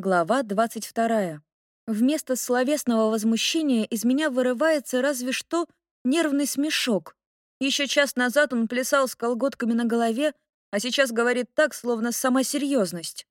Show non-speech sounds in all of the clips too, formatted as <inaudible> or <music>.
Глава 22. Вместо словесного возмущения из меня вырывается разве что нервный смешок. Еще час назад он плясал с колготками на голове, а сейчас говорит так, словно сама серьезность.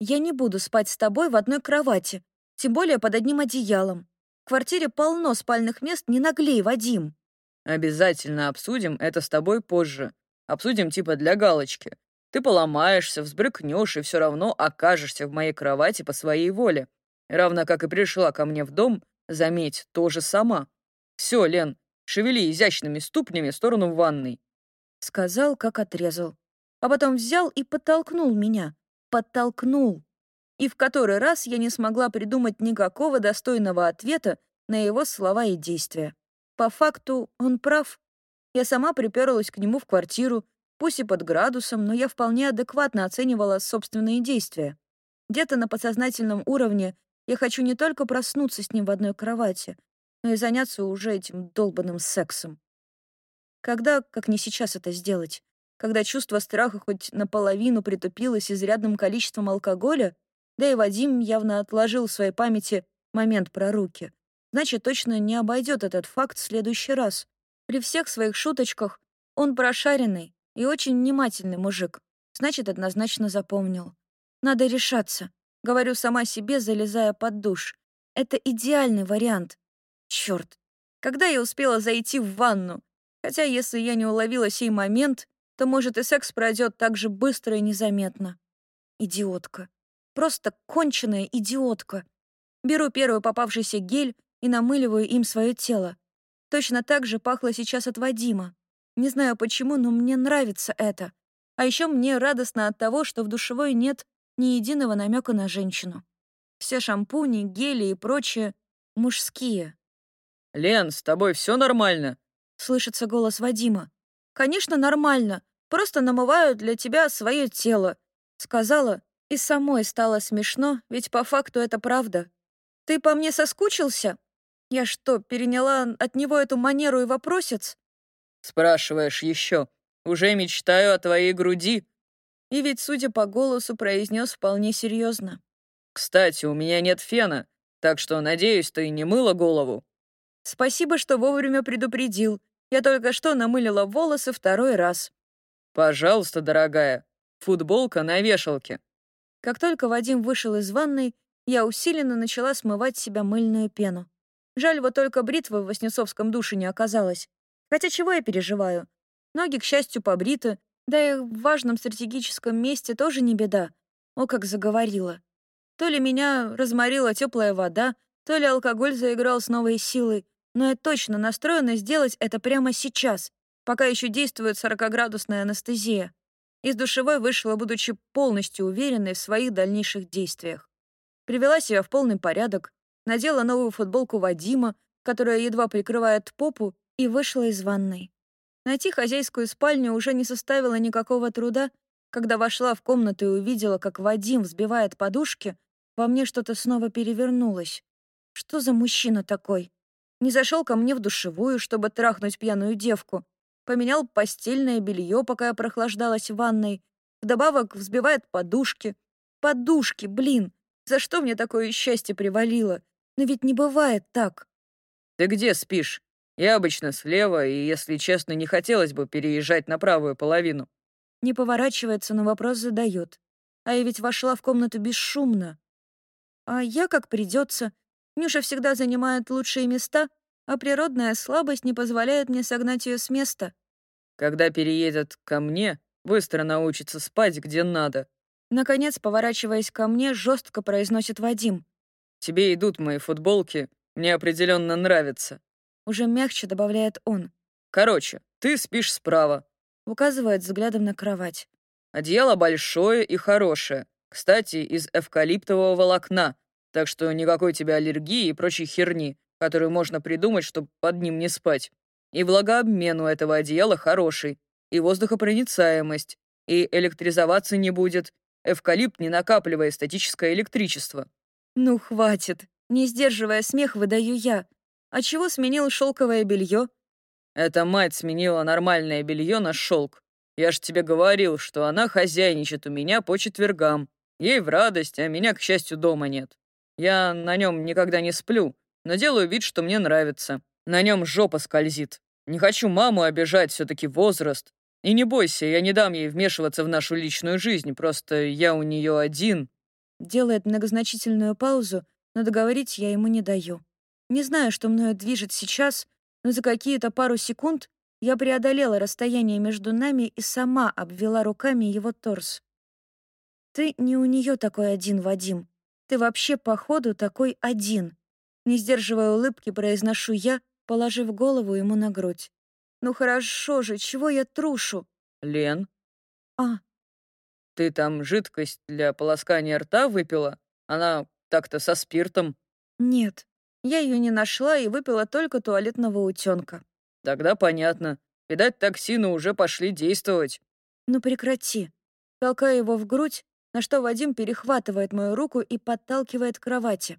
«Я не буду спать с тобой в одной кровати, тем более под одним одеялом. В квартире полно спальных мест, не наглей, Вадим». «Обязательно обсудим это с тобой позже. Обсудим типа для галочки. Ты поломаешься, взбрыкнешь и все равно окажешься в моей кровати по своей воле. Равно как и пришла ко мне в дом, заметь, тоже сама. Все, Лен, шевели изящными ступнями в сторону ванной. Сказал, как отрезал. А потом взял и подтолкнул меня. Подтолкнул. И в который раз я не смогла придумать никакого достойного ответа на его слова и действия. По факту он прав. Я сама приперлась к нему в квартиру, Пусть и под градусом, но я вполне адекватно оценивала собственные действия. Где-то на подсознательном уровне я хочу не только проснуться с ним в одной кровати, но и заняться уже этим долбанным сексом. Когда, как не сейчас, это сделать? Когда чувство страха хоть наполовину притупилось изрядным количеством алкоголя, да и Вадим явно отложил в своей памяти момент про руки. Значит, точно не обойдет этот факт в следующий раз. При всех своих шуточках он прошаренный, и очень внимательный мужик. Значит, однозначно запомнил. Надо решаться. Говорю сама себе, залезая под душ. Это идеальный вариант. Черт. Когда я успела зайти в ванну? Хотя, если я не уловила сей момент, то, может, и секс пройдет так же быстро и незаметно. Идиотка. Просто конченая идиотка. Беру первый попавшийся гель и намыливаю им свое тело. Точно так же пахло сейчас от Вадима. Не знаю почему, но мне нравится это. А еще мне радостно от того, что в душевой нет ни единого намека на женщину. Все шампуни, гели и прочее мужские. «Лен, с тобой все нормально?» — слышится голос Вадима. «Конечно, нормально. Просто намываю для тебя свое тело», — сказала, и самой стало смешно, ведь по факту это правда. «Ты по мне соскучился? Я что, переняла от него эту манеру и вопросец? Спрашиваешь еще. Уже мечтаю о твоей груди. И ведь, судя по голосу, произнес вполне серьезно. Кстати, у меня нет фена, так что, надеюсь, ты не мыла голову. Спасибо, что вовремя предупредил. Я только что намылила волосы второй раз. Пожалуйста, дорогая. Футболка на вешалке. Как только Вадим вышел из ванной, я усиленно начала смывать с себя мыльную пену. Жаль, вот только бритвы в Воснецовском душе не оказалось. Хотя чего я переживаю? Ноги, к счастью, побриты, да и в важном стратегическом месте тоже не беда. О, как заговорила. То ли меня разморила теплая вода, то ли алкоголь заиграл с новой силой, но я точно настроена сделать это прямо сейчас, пока еще действует 40-градусная анестезия. Из душевой вышла, будучи полностью уверенной в своих дальнейших действиях. Привела себя в полный порядок, надела новую футболку Вадима, которая едва прикрывает попу, и вышла из ванной. Найти хозяйскую спальню уже не составило никакого труда. Когда вошла в комнату и увидела, как Вадим взбивает подушки, во мне что-то снова перевернулось. Что за мужчина такой? Не зашел ко мне в душевую, чтобы трахнуть пьяную девку. Поменял постельное белье, пока я прохлаждалась в ванной. Вдобавок взбивает подушки. Подушки, блин! За что мне такое счастье привалило? Но ведь не бывает так. «Ты где спишь?» Я обычно слева, и, если честно, не хотелось бы переезжать на правую половину. Не поворачивается, но вопрос задает. А я ведь вошла в комнату бесшумно. А я как придется. Нюша всегда занимает лучшие места, а природная слабость не позволяет мне согнать ее с места. Когда переедет ко мне, быстро научится спать где надо. Наконец, поворачиваясь ко мне, жестко произносит Вадим. Тебе идут мои футболки, мне определенно нравятся. Уже мягче добавляет он. «Короче, ты спишь справа», — указывает взглядом на кровать. «Одеяло большое и хорошее. Кстати, из эвкалиптового волокна, так что никакой тебе аллергии и прочей херни, которую можно придумать, чтобы под ним не спать. И влагообмен у этого одеяла хороший, и воздухопроницаемость, и электризоваться не будет. Эвкалипт не накапливает статическое электричество». «Ну, хватит!» Не сдерживая смех, выдаю я. А чего сменил шелковое белье? Это мать сменила нормальное белье на шелк. Я ж тебе говорил, что она хозяйничает у меня по четвергам. Ей в радость, а меня, к счастью, дома нет. Я на нем никогда не сплю, но делаю вид, что мне нравится. На нем жопа скользит. Не хочу маму обижать, все-таки возраст. И не бойся, я не дам ей вмешиваться в нашу личную жизнь, просто я у нее один». Делает многозначительную паузу, но договорить я ему не даю. Не знаю, что мною движет сейчас, но за какие-то пару секунд я преодолела расстояние между нами и сама обвела руками его торс. «Ты не у нее такой один, Вадим. Ты вообще, походу, такой один». Не сдерживая улыбки, произношу я, положив голову ему на грудь. «Ну хорошо же, чего я трушу?» «Лен?» «А?» «Ты там жидкость для полоскания рта выпила? Она так-то со спиртом?» «Нет, я ее не нашла и выпила только туалетного утенка. Тогда понятно. Видать, токсины уже пошли действовать. Ну прекрати. Толкаю его в грудь, на что Вадим перехватывает мою руку и подталкивает к кровати.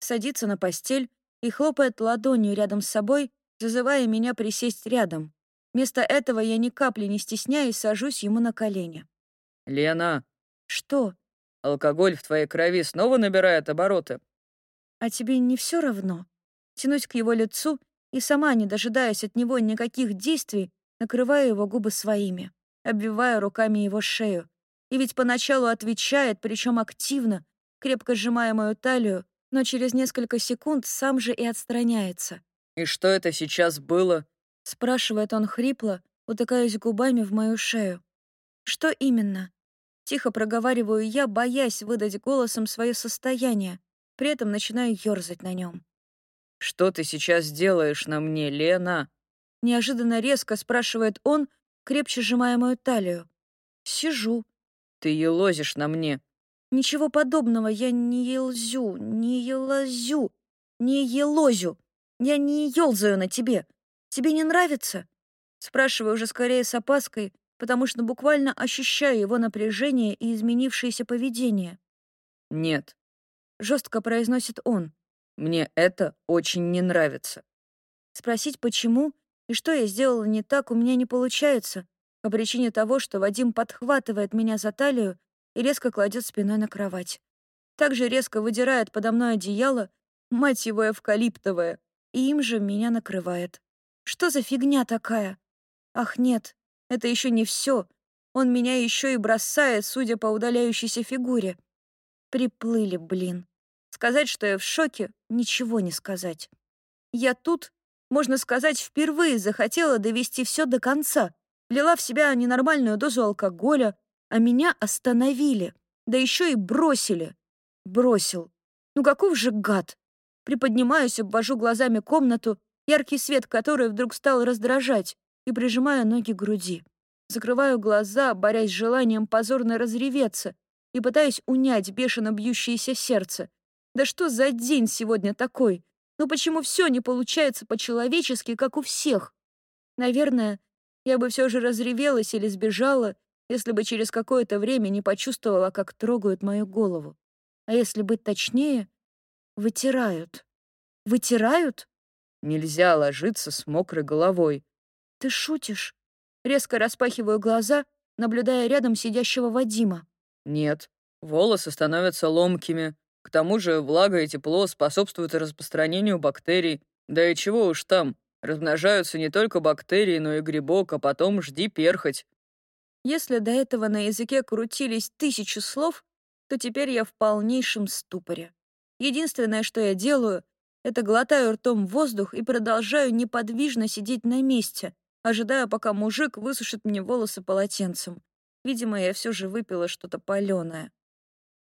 Садится на постель и хлопает ладонью рядом с собой, зазывая меня присесть рядом. Вместо этого я ни капли не стесняюсь, сажусь ему на колени. «Лена!» «Что?» «Алкоголь в твоей крови снова набирает обороты». «А тебе не все равно?» Тянусь к его лицу и сама, не дожидаясь от него никаких действий, накрываю его губы своими, обвивая руками его шею. И ведь поначалу отвечает, причем активно, крепко сжимая мою талию, но через несколько секунд сам же и отстраняется. «И что это сейчас было?» — спрашивает он хрипло, утыкаясь губами в мою шею. «Что именно?» Тихо проговариваю я, боясь выдать голосом свое состояние, при этом начинаю ёрзать на нем. «Что ты сейчас делаешь на мне, Лена?» Неожиданно резко спрашивает он, крепче сжимая мою талию. «Сижу». «Ты елозишь на мне». «Ничего подобного, я не елзю, не елозю, не елозю. Я не елзаю на тебе. Тебе не нравится?» Спрашиваю уже скорее с опаской, потому что буквально ощущаю его напряжение и изменившееся поведение. «Нет», — жестко произносит он. Мне это очень не нравится. Спросить, почему и что я сделала не так, у меня не получается, по причине того, что Вадим подхватывает меня за талию и резко кладет спиной на кровать. Также резко выдирает подо мной одеяло, мать его эвкалиптовое, и им же меня накрывает. Что за фигня такая? Ах, нет, это еще не все. Он меня еще и бросает, судя по удаляющейся фигуре. Приплыли, блин. Сказать, что я в шоке, ничего не сказать. Я тут, можно сказать, впервые захотела довести все до конца. Влила в себя ненормальную дозу алкоголя, а меня остановили. Да еще и бросили. Бросил. Ну каков же гад. Приподнимаюсь, обвожу глазами комнату, яркий свет которой вдруг стал раздражать, и прижимаю ноги к груди. Закрываю глаза, борясь с желанием позорно разреветься, и пытаюсь унять бешено бьющееся сердце. Да что за день сегодня такой? Ну почему все не получается по-человечески, как у всех? Наверное, я бы все же разревелась или сбежала, если бы через какое-то время не почувствовала, как трогают мою голову. А если быть точнее, вытирают. Вытирают? Нельзя ложиться с мокрой головой. Ты шутишь? Резко распахиваю глаза, наблюдая рядом сидящего Вадима. Нет, волосы становятся ломкими, к тому же влага и тепло способствуют распространению бактерий. Да и чего уж там, размножаются не только бактерии, но и грибок, а потом жди перхоть. Если до этого на языке крутились тысячи слов, то теперь я в полнейшем ступоре. Единственное, что я делаю, это глотаю ртом воздух и продолжаю неподвижно сидеть на месте, ожидая, пока мужик высушит мне волосы полотенцем. Видимо, я все же выпила что-то паленое.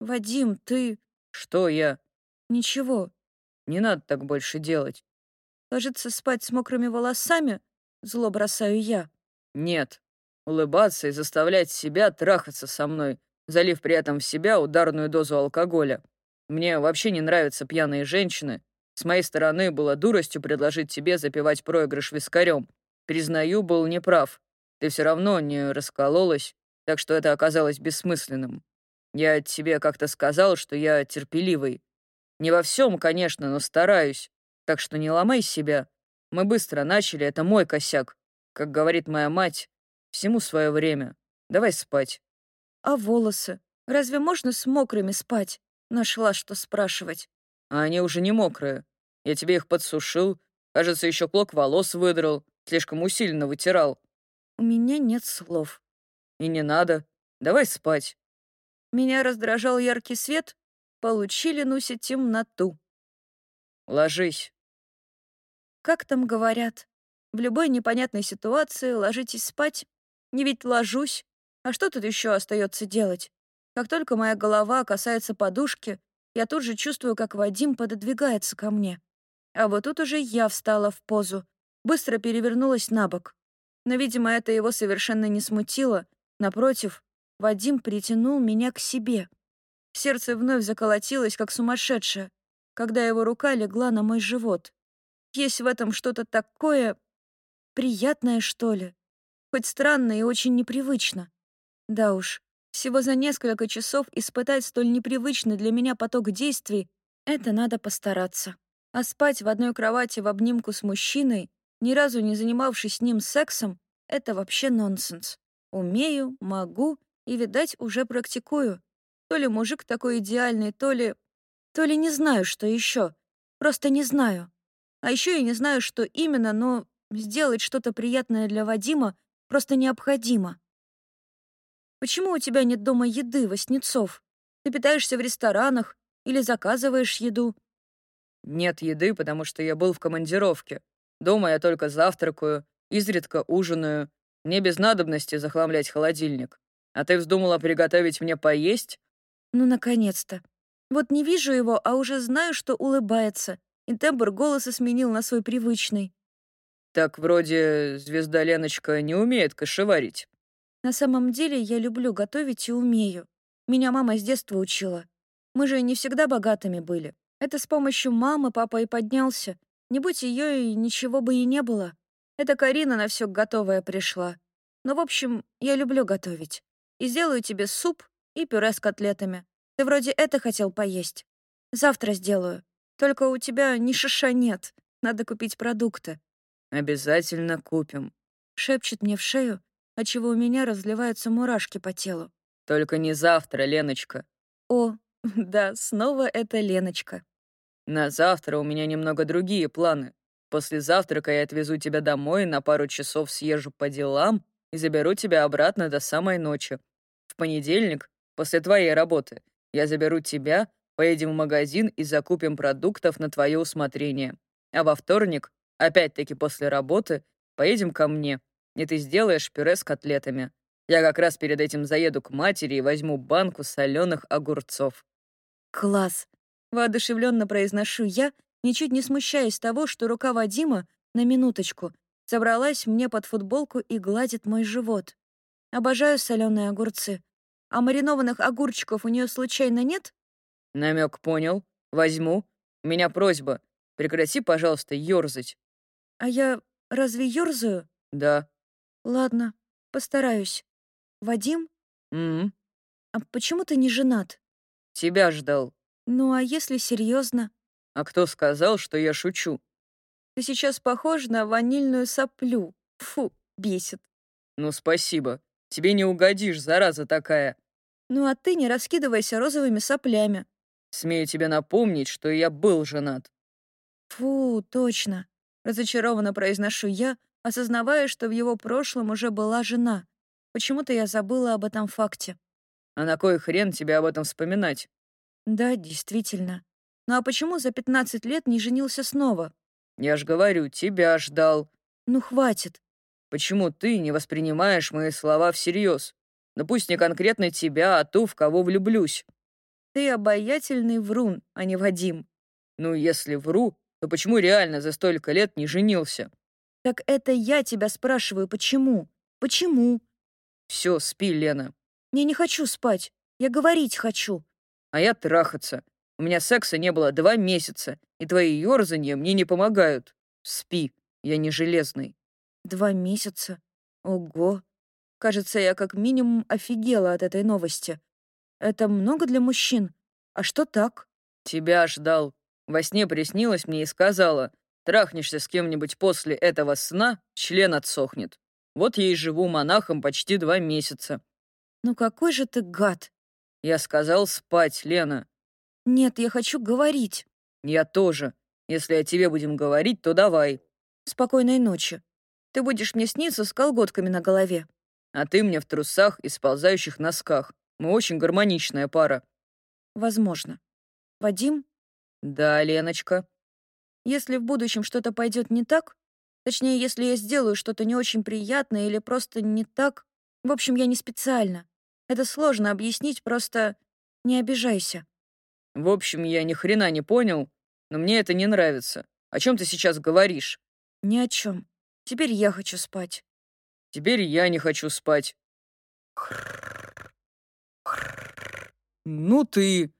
«Вадим, ты...» «Что я?» «Ничего». «Не надо так больше делать». «Ложиться спать с мокрыми волосами?» Зло бросаю я. «Нет. Улыбаться и заставлять себя трахаться со мной, залив при этом в себя ударную дозу алкоголя. Мне вообще не нравятся пьяные женщины. С моей стороны было дуростью предложить тебе запивать проигрыш вискарем. Признаю, был неправ. Ты все равно не раскололась, так что это оказалось бессмысленным. Я тебе как-то сказал, что я терпеливый. Не во всем, конечно, но стараюсь. Так что не ломай себя. Мы быстро начали, это мой косяк. Как говорит моя мать, всему свое время. Давай спать. А волосы? Разве можно с мокрыми спать? Нашла, что спрашивать. А они уже не мокрые. Я тебе их подсушил. Кажется, еще клок волос выдрал. Слишком усиленно вытирал. У меня нет слов. И не надо. Давай спать. Меня раздражал яркий свет. Получили, Нуся, темноту. Ложись. Как там говорят? В любой непонятной ситуации ложитесь спать. Не ведь ложусь. А что тут еще остается делать? Как только моя голова касается подушки, я тут же чувствую, как Вадим пододвигается ко мне. А вот тут уже я встала в позу, быстро перевернулась на бок. Но, видимо, это его совершенно не смутило. Напротив, Вадим притянул меня к себе. Сердце вновь заколотилось, как сумасшедшее, когда его рука легла на мой живот. Есть в этом что-то такое приятное, что ли. Хоть странно и очень непривычно. Да уж, всего за несколько часов испытать столь непривычный для меня поток действий — это надо постараться. А спать в одной кровати в обнимку с мужчиной, ни разу не занимавшись с ним сексом, это вообще нонсенс. Умею, могу и, видать, уже практикую. То ли мужик такой идеальный, то ли... То ли не знаю, что еще. Просто не знаю. А еще я не знаю, что именно, но сделать что-то приятное для Вадима просто необходимо. Почему у тебя нет дома еды, Васнецов? Ты питаешься в ресторанах или заказываешь еду? Нет еды, потому что я был в командировке. Дома я только завтракаю, изредка ужинаю. Мне без надобности захламлять холодильник. А ты вздумала приготовить мне поесть? Ну, наконец-то. Вот не вижу его, а уже знаю, что улыбается. И тембр голоса сменил на свой привычный. Так вроде звезда Леночка не умеет кошеварить. На самом деле я люблю готовить и умею. Меня мама с детства учила. Мы же не всегда богатыми были. Это с помощью мамы папа и поднялся. Не будь ее, и ничего бы и не было. Это Карина на все готовое пришла. Но, в общем, я люблю готовить. И сделаю тебе суп и пюре с котлетами. Ты вроде это хотел поесть. Завтра сделаю. Только у тебя ни шиша нет. Надо купить продукты. Обязательно купим. Шепчет мне в шею, отчего у меня разливаются мурашки по телу. Только не завтра, Леночка. О, <laughs> да, снова это Леночка. На завтра у меня немного другие планы. После завтрака я отвезу тебя домой, на пару часов съезжу по делам и заберу тебя обратно до самой ночи. В понедельник, после твоей работы, я заберу тебя, поедем в магазин и закупим продуктов на твое усмотрение. А во вторник, опять-таки после работы, поедем ко мне и ты сделаешь пюре с котлетами. Я как раз перед этим заеду к матери и возьму банку соленых огурцов». «Класс!» — воодушевленно произношу я, ничуть не смущаясь того, что рука Вадима, на минуточку, забралась мне под футболку и гладит мой живот. Обожаю соленые огурцы. А маринованных огурчиков у нее случайно нет? Намек понял. Возьму. У меня просьба. Прекрати, пожалуйста, ёрзать. А я разве ёрзаю? Да. Ладно, постараюсь. Вадим? М, А почему ты не женат? Тебя ждал. Ну а если серьезно? А кто сказал, что я шучу? Ты сейчас похож на ванильную соплю. Фу, бесит. Ну, спасибо. Тебе не угодишь, зараза такая. Ну а ты не раскидывайся розовыми соплями. Смею тебе напомнить, что я был женат. Фу, точно. Разочарованно произношу я, осознавая, что в его прошлом уже была жена. Почему-то я забыла об этом факте. А на кой хрен тебе об этом вспоминать? Да, действительно. Ну а почему за 15 лет не женился снова? Я ж говорю, тебя ждал. Ну хватит. Почему ты не воспринимаешь мои слова всерьез? Да пусть не конкретно тебя, а ту, в кого влюблюсь. Ты обаятельный врун, а не Вадим. Ну, если вру, то почему реально за столько лет не женился? Так это я тебя спрашиваю, почему? Почему? Все, спи, Лена. Я не хочу спать. Я говорить хочу. А я трахаться. У меня секса не было два месяца, и твои ёрзанья мне не помогают. Спи, я не железный. Два месяца? Ого. Кажется, я как минимум офигела от этой новости. Это много для мужчин. А что так? Тебя ждал. Во сне приснилось мне и сказала, Трахнешься с кем-нибудь после этого сна, член отсохнет. Вот я и живу монахом почти два месяца. Ну какой же ты гад. Я сказал спать, Лена. Нет, я хочу говорить. Я тоже. Если о тебе будем говорить, то давай. Спокойной ночи. Ты будешь мне сниться с колготками на голове. А ты мне в трусах и сползающих носках. Мы очень гармоничная пара. Возможно. Вадим? Да, Леночка. Если в будущем что-то пойдет не так, точнее, если я сделаю что-то не очень приятное или просто не так, в общем, я не специально. Это сложно объяснить, просто не обижайся. В общем, я ни хрена не понял, но мне это не нравится. О чем ты сейчас говоришь? Ни о чем. Теперь я хочу спать. Теперь я не хочу спать. Ну ты.